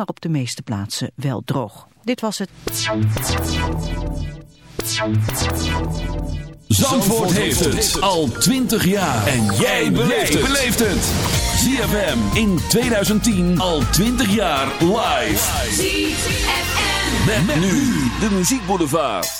maar op de meeste plaatsen wel droog. Dit was het. Zandvoort heeft het al 20 jaar. En jij beleeft het. ZFM in 2010 al 20 jaar live. ZFM. Met, nu de muziekboulevard.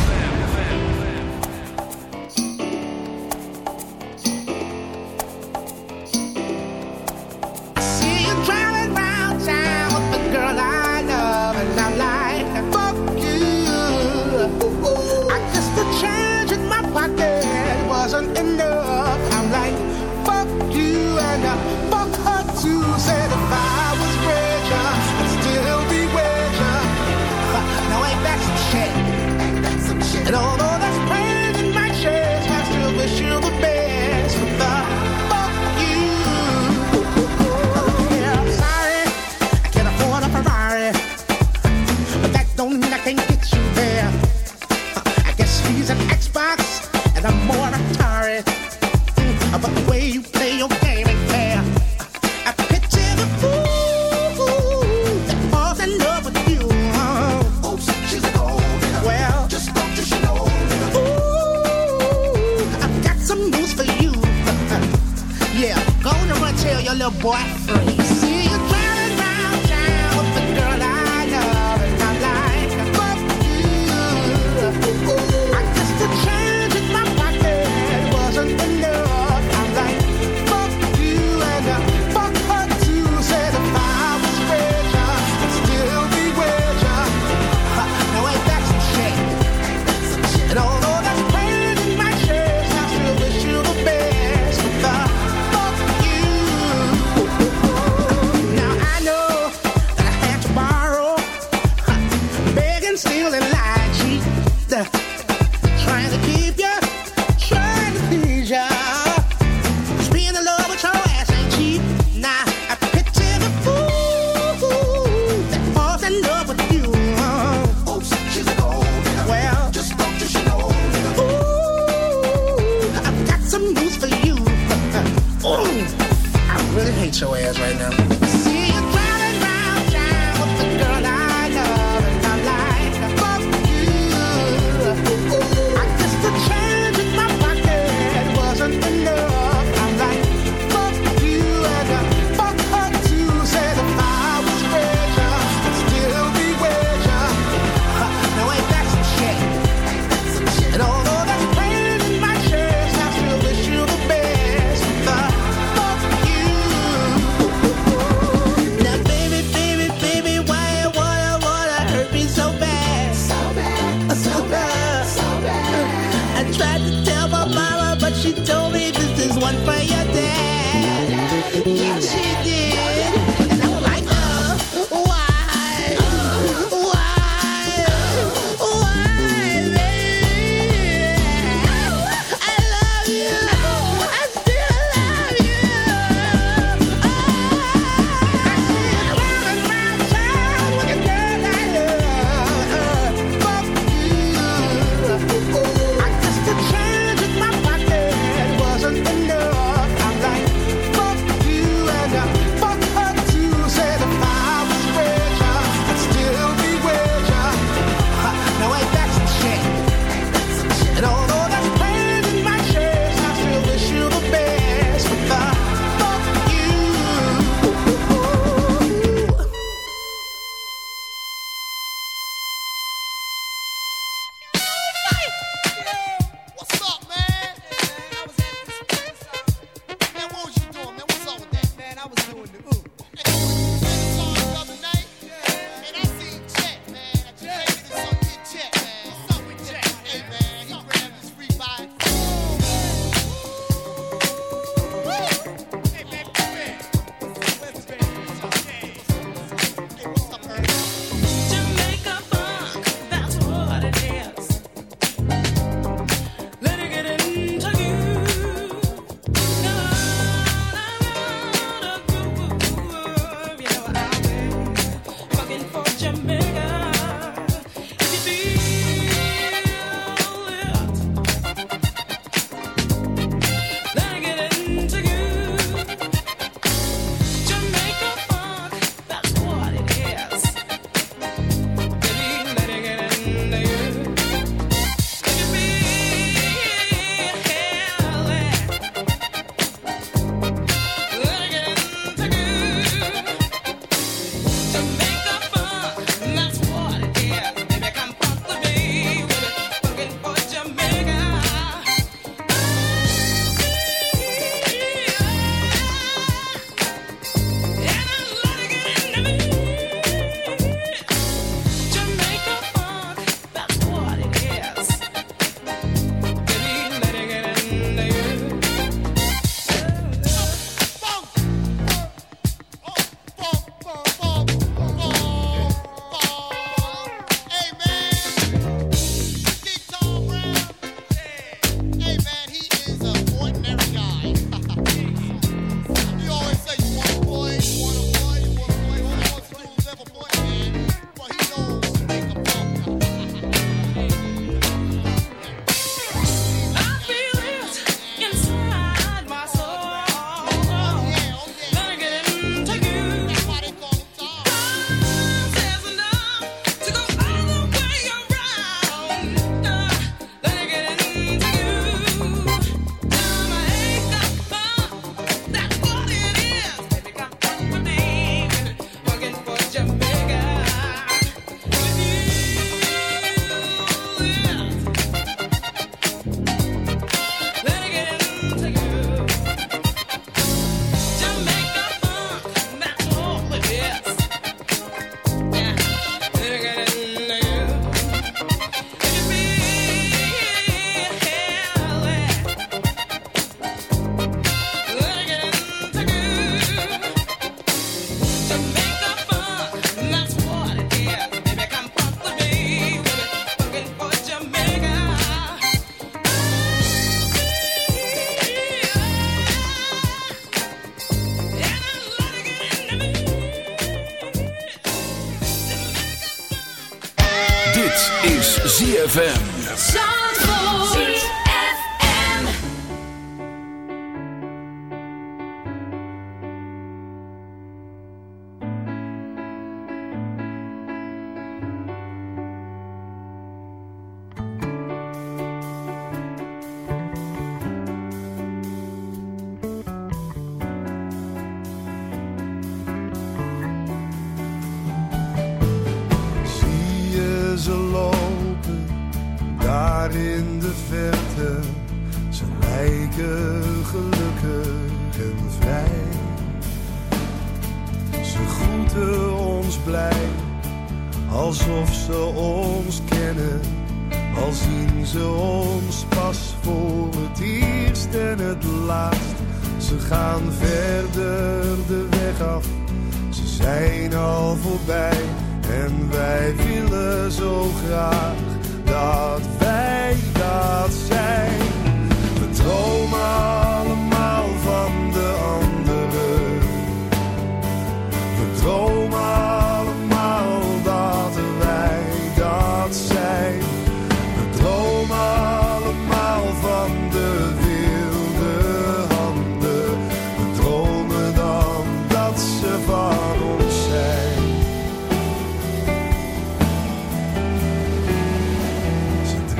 Black. free. いい。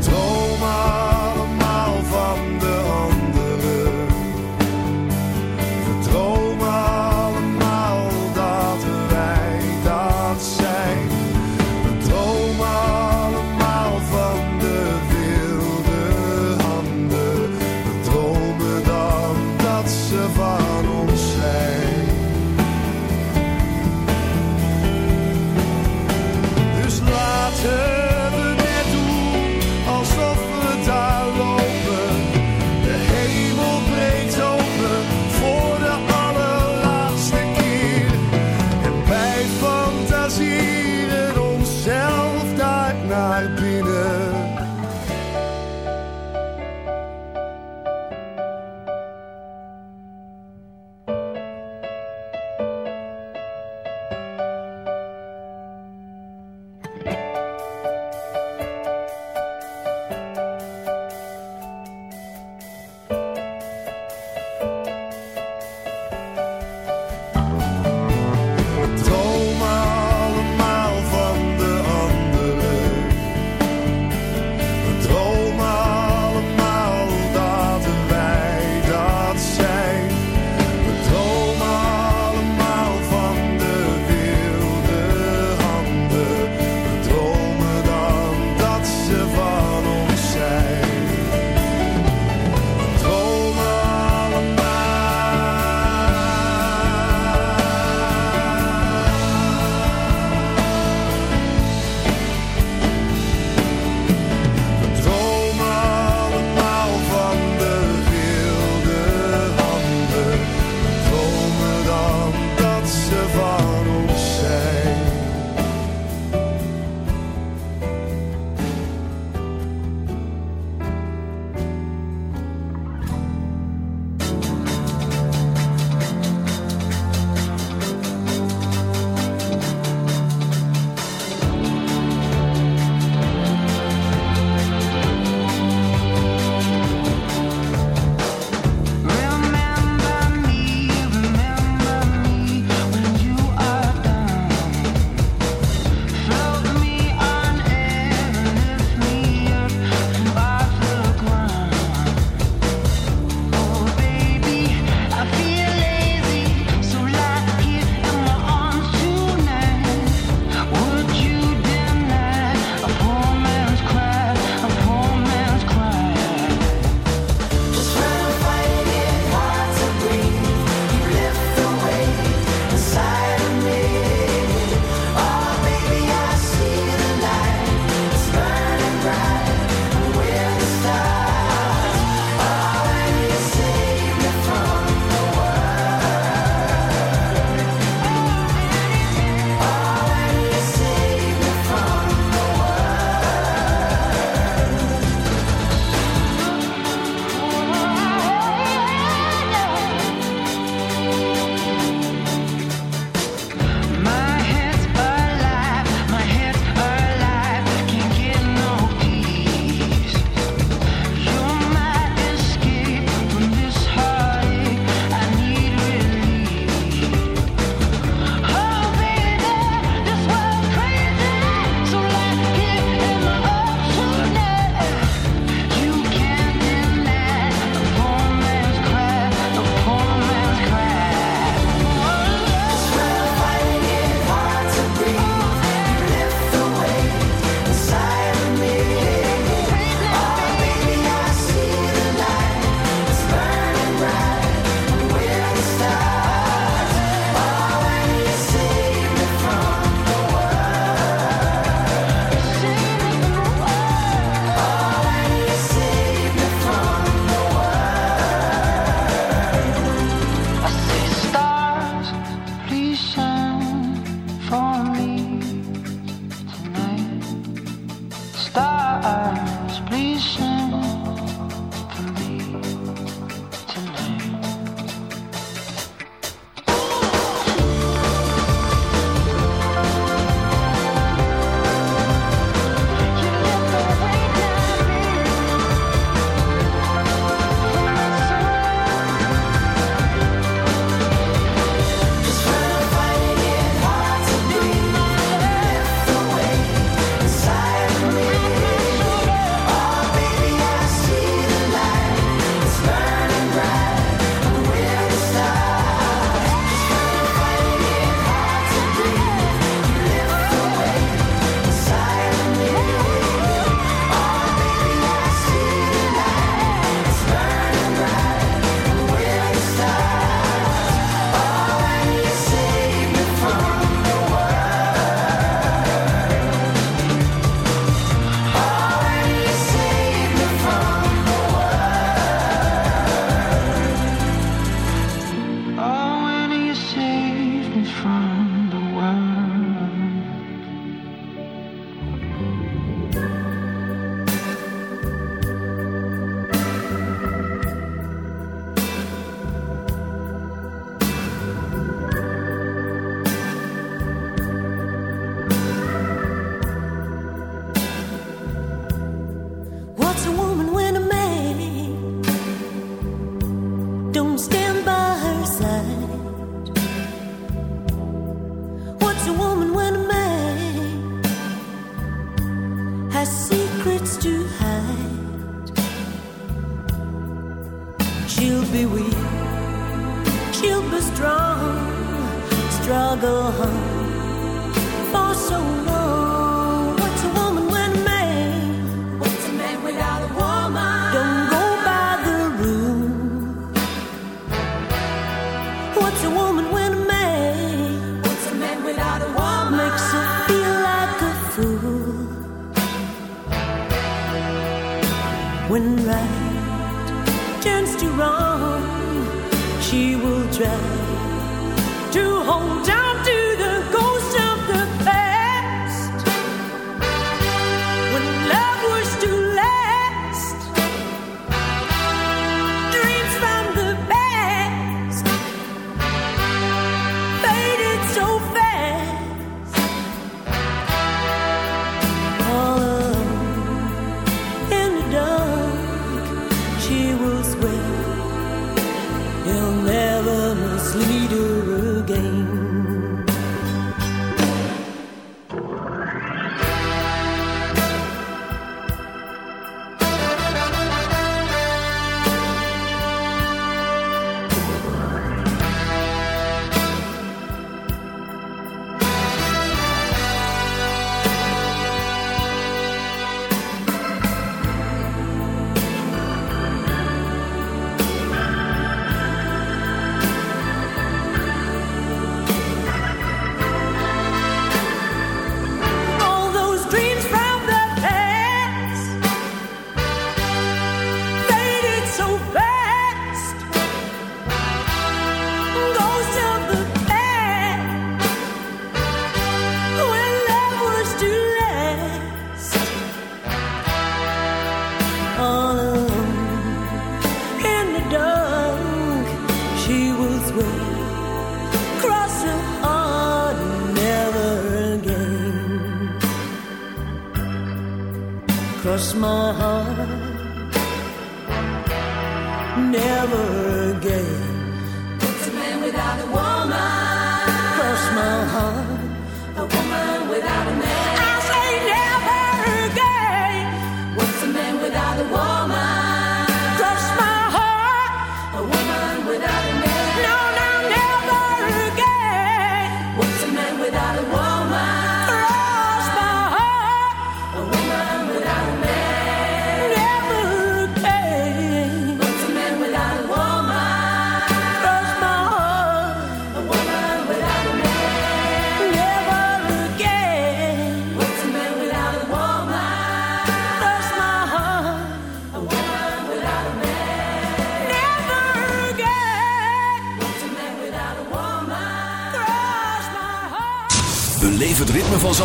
Droom allemaal van de hand.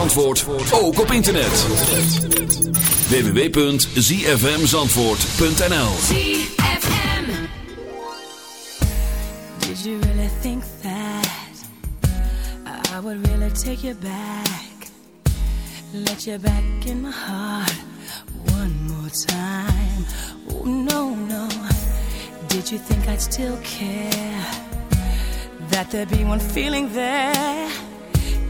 Zandvoort ook op internet. www.zfmzandvoort.nl ZFM Did you really think that I would really take you back? Let you back in my heart One more time? Oh no, no. Did you think I'd still care That there'd be one feeling there?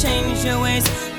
change your ways.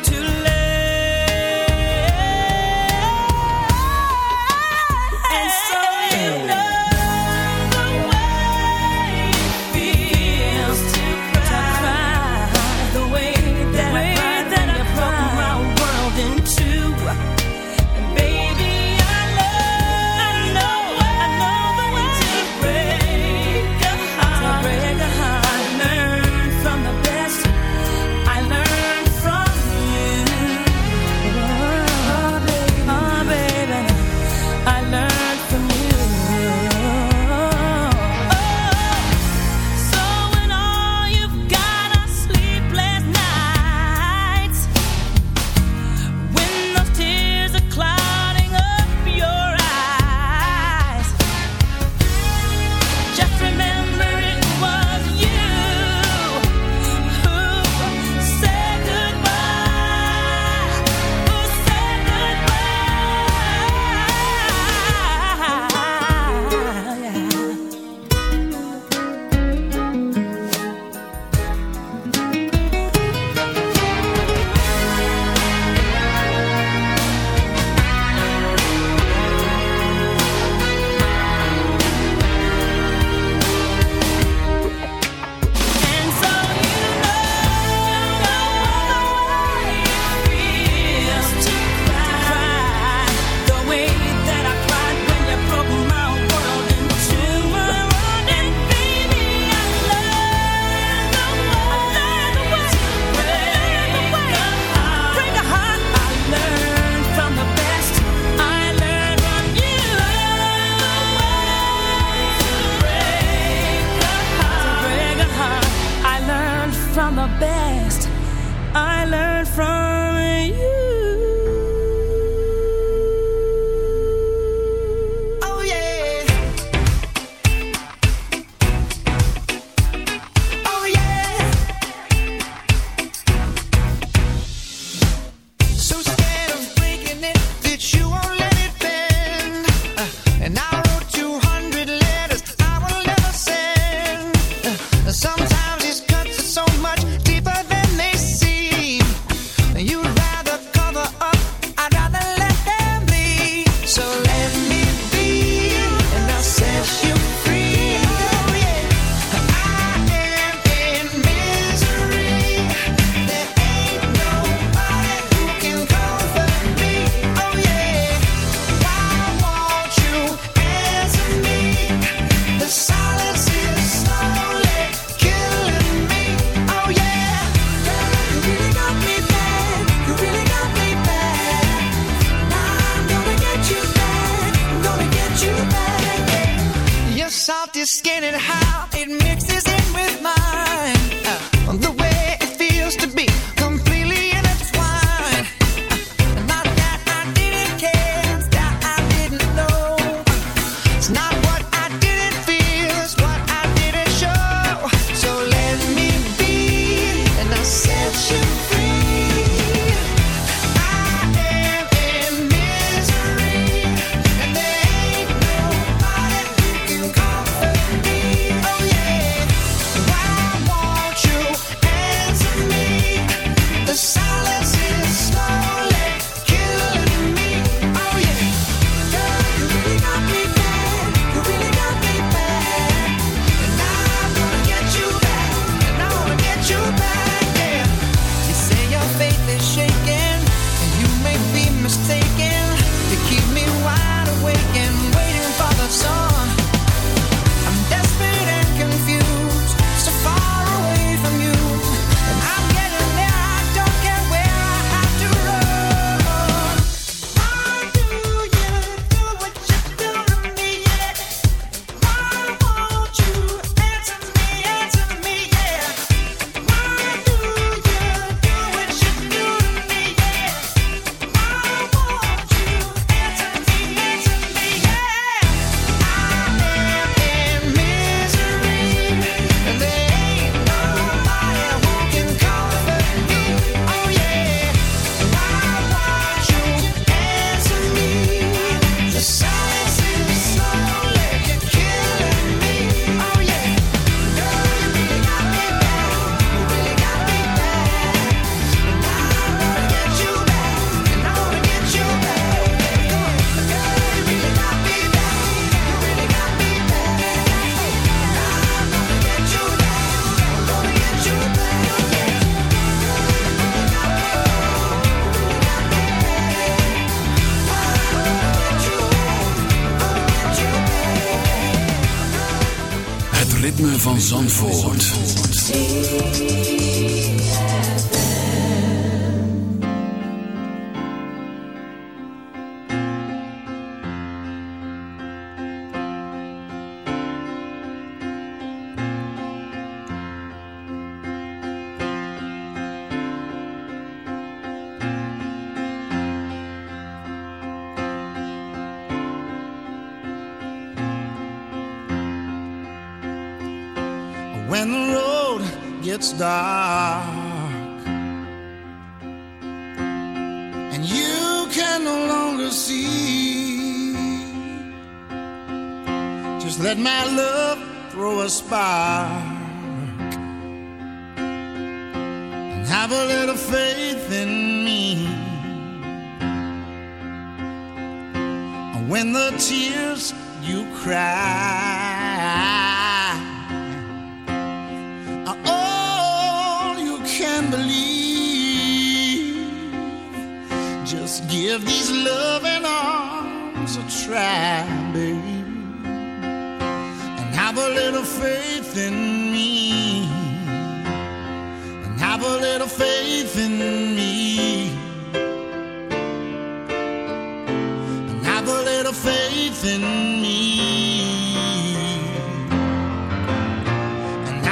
Zandvoort.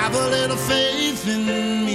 And have a little faith in me.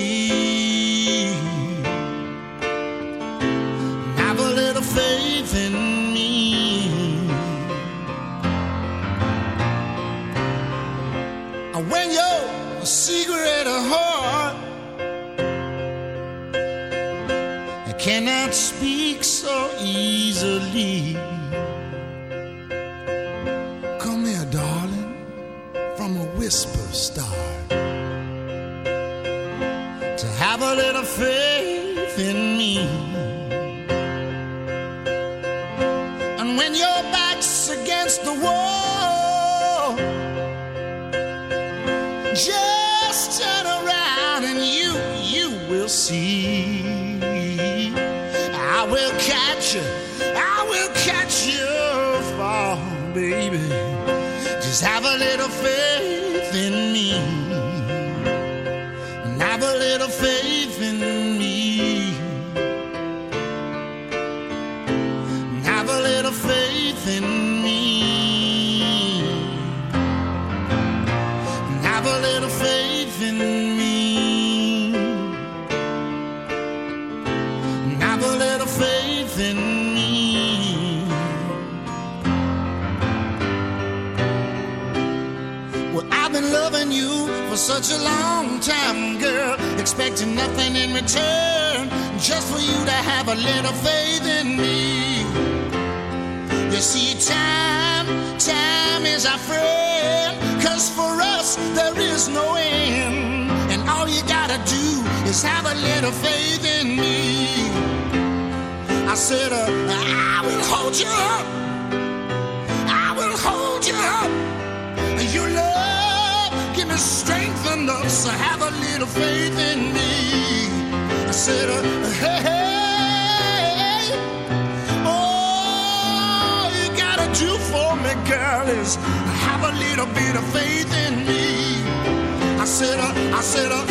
I will hold you up. I will hold you up. Your love, give me strength enough so have a little faith in me. I said, uh, hey, oh, you gotta do for me, girl, is have a little bit of faith in me. I said, uh, I said, uh,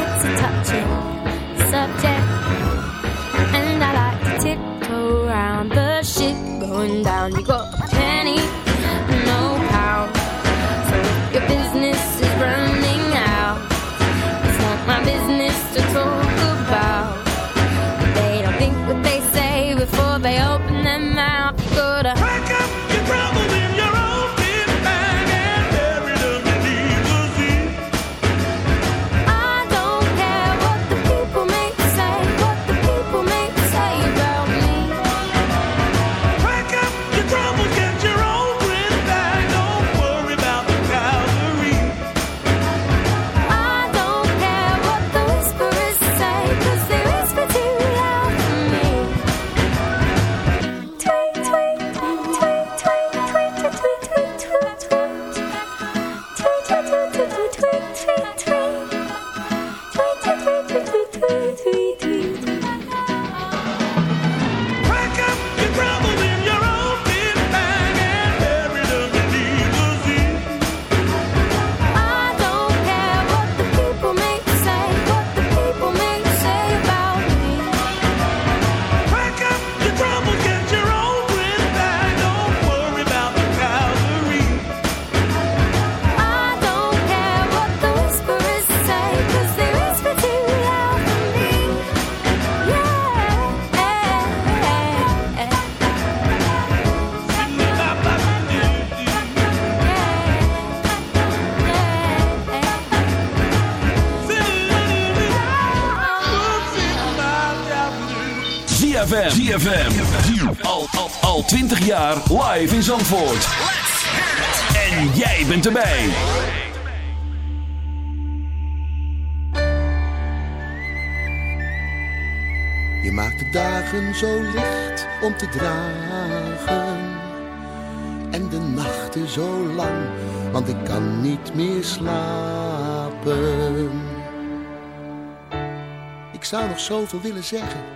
It's a touchy subject, and I like to tiptoe around the shit going down. You got ZFM. ZFM. Al, al, al 20 jaar live in Zandvoort. En jij bent erbij. Je maakt de dagen zo licht om te dragen. En de nachten zo lang, want ik kan niet meer slapen. Ik zou nog zoveel willen zeggen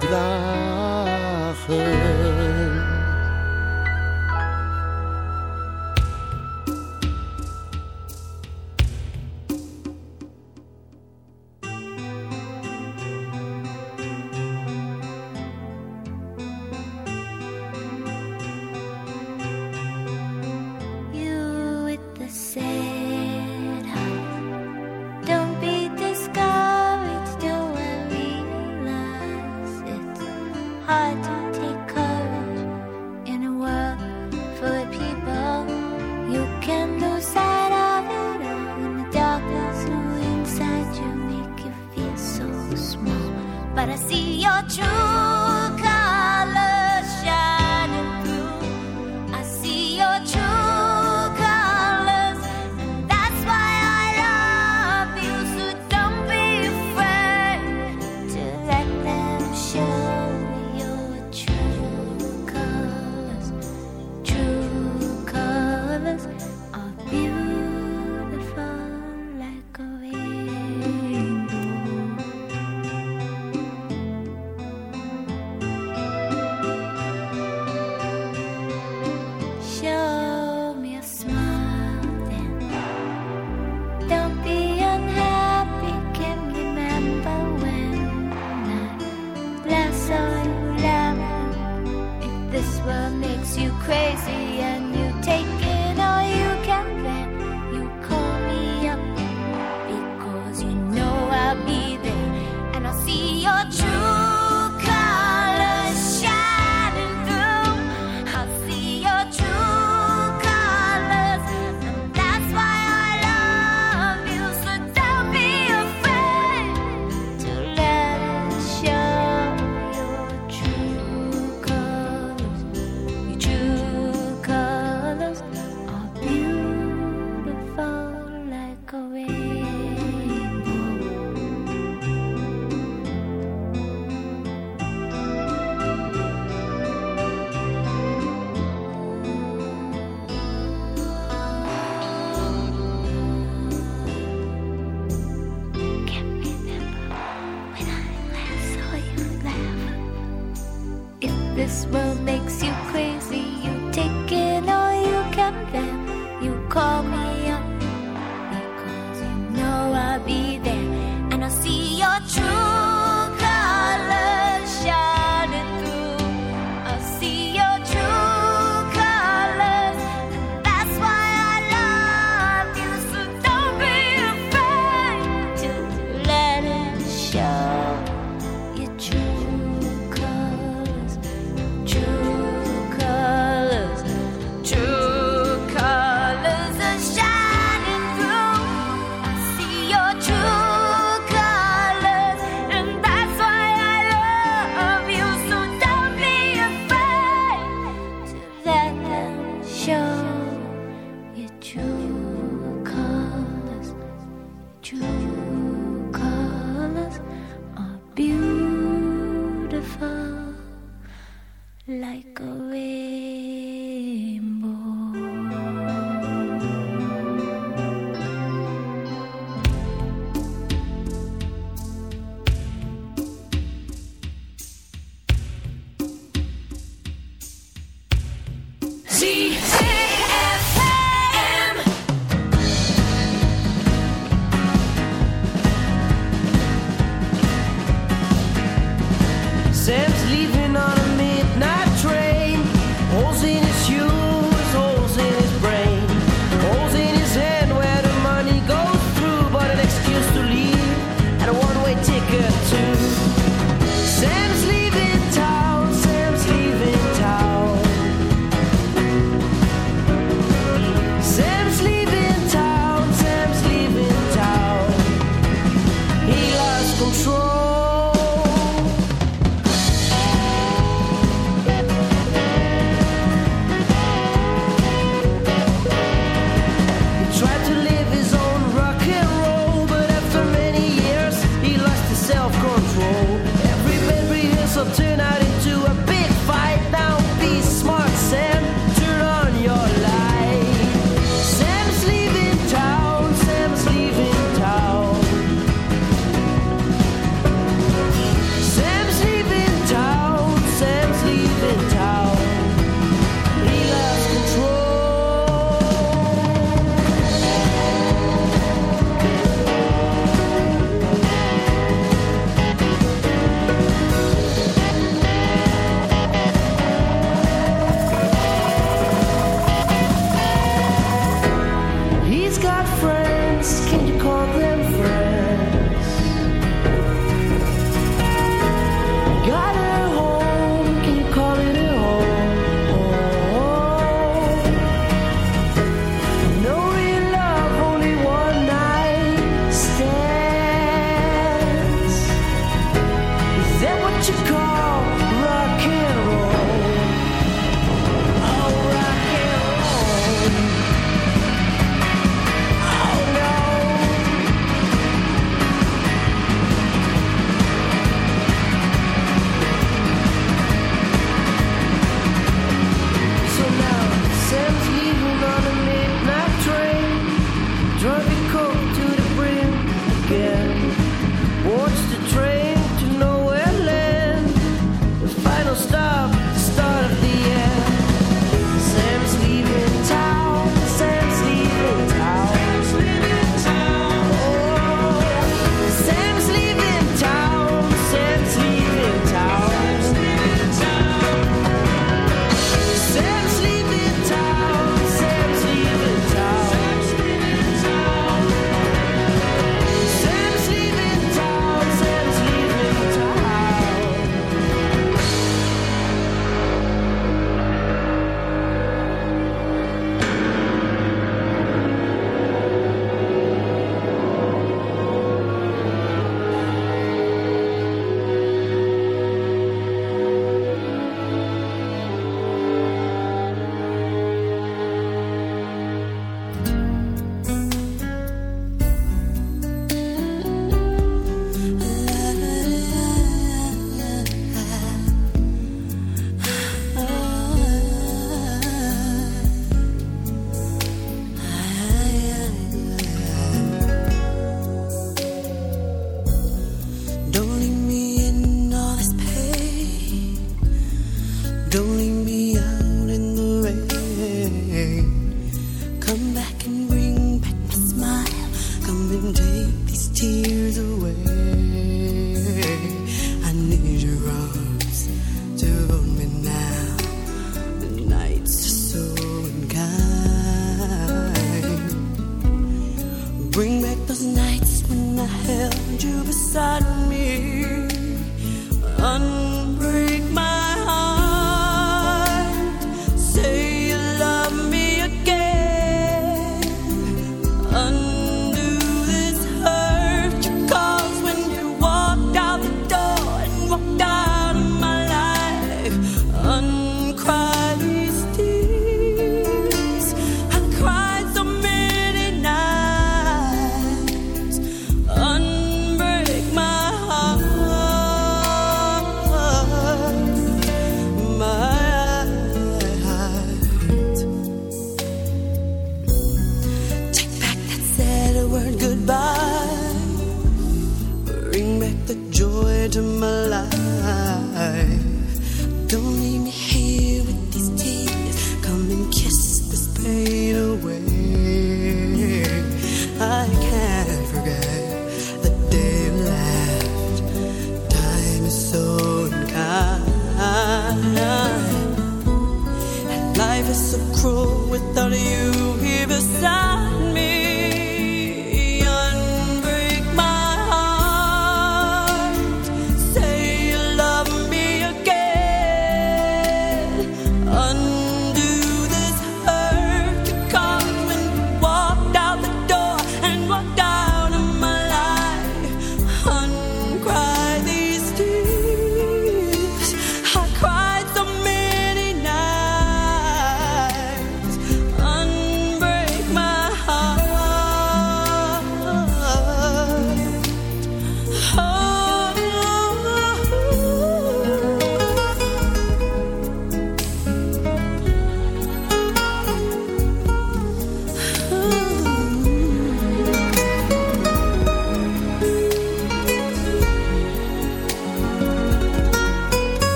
gedragen.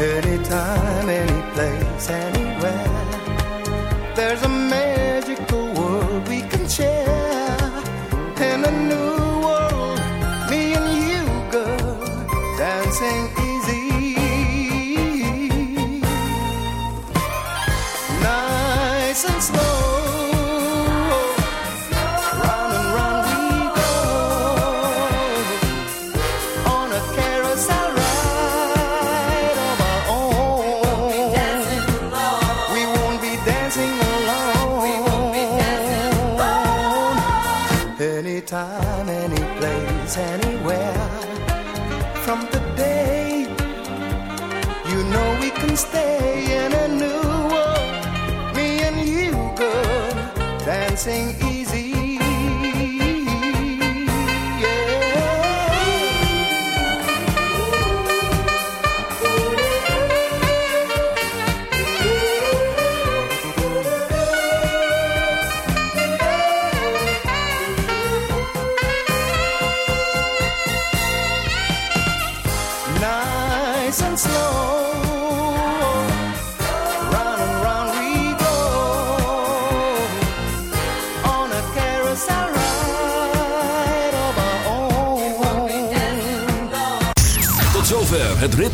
anytime, any place, anywhere. There's a man.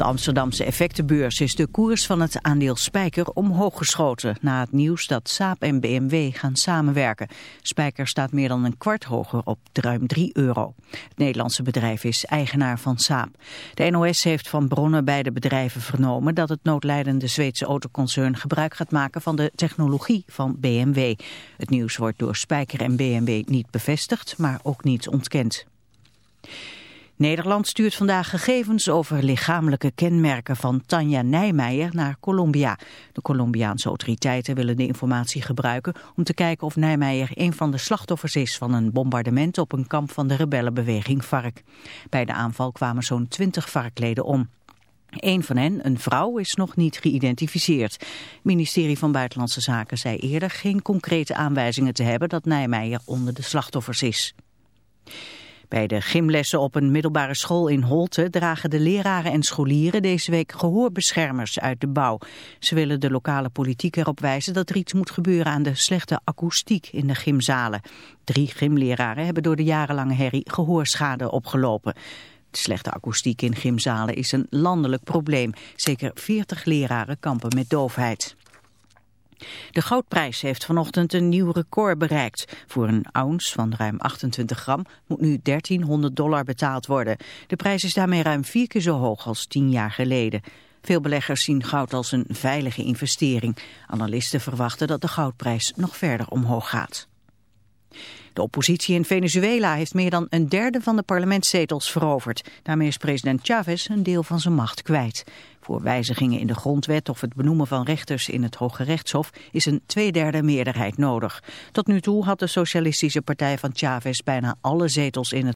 de Amsterdamse effectenbeurs is de koers van het aandeel Spijker omhoog geschoten... na het nieuws dat Saab en BMW gaan samenwerken. Spijker staat meer dan een kwart hoger op ruim 3 euro. Het Nederlandse bedrijf is eigenaar van Saab. De NOS heeft van bronnen bij de bedrijven vernomen... dat het noodlijdende Zweedse autoconcern gebruik gaat maken van de technologie van BMW. Het nieuws wordt door Spijker en BMW niet bevestigd, maar ook niet ontkend. Nederland stuurt vandaag gegevens over lichamelijke kenmerken van Tanja Nijmeijer naar Colombia. De Colombiaanse autoriteiten willen de informatie gebruiken om te kijken of Nijmeijer een van de slachtoffers is van een bombardement op een kamp van de rebellenbeweging FARC. Bij de aanval kwamen zo'n 20 FARC-leden om. Een van hen, een vrouw, is nog niet geïdentificeerd. Het ministerie van Buitenlandse Zaken zei eerder geen concrete aanwijzingen te hebben dat Nijmeijer onder de slachtoffers is. Bij de gymlessen op een middelbare school in Holte dragen de leraren en scholieren deze week gehoorbeschermers uit de bouw. Ze willen de lokale politiek erop wijzen dat er iets moet gebeuren aan de slechte akoestiek in de gymzalen. Drie gymleraren hebben door de jarenlange herrie gehoorschade opgelopen. De slechte akoestiek in gymzalen is een landelijk probleem. Zeker 40 leraren kampen met doofheid. De goudprijs heeft vanochtend een nieuw record bereikt. Voor een ounce van ruim 28 gram moet nu 1300 dollar betaald worden. De prijs is daarmee ruim vier keer zo hoog als tien jaar geleden. Veel beleggers zien goud als een veilige investering. Analisten verwachten dat de goudprijs nog verder omhoog gaat. De oppositie in Venezuela heeft meer dan een derde van de parlementszetels veroverd. Daarmee is president Chavez een deel van zijn macht kwijt. Voor wijzigingen in de grondwet of het benoemen van rechters in het Hoge Rechtshof is een tweederde meerderheid nodig. Tot nu toe had de Socialistische Partij van Chavez bijna alle zetels in het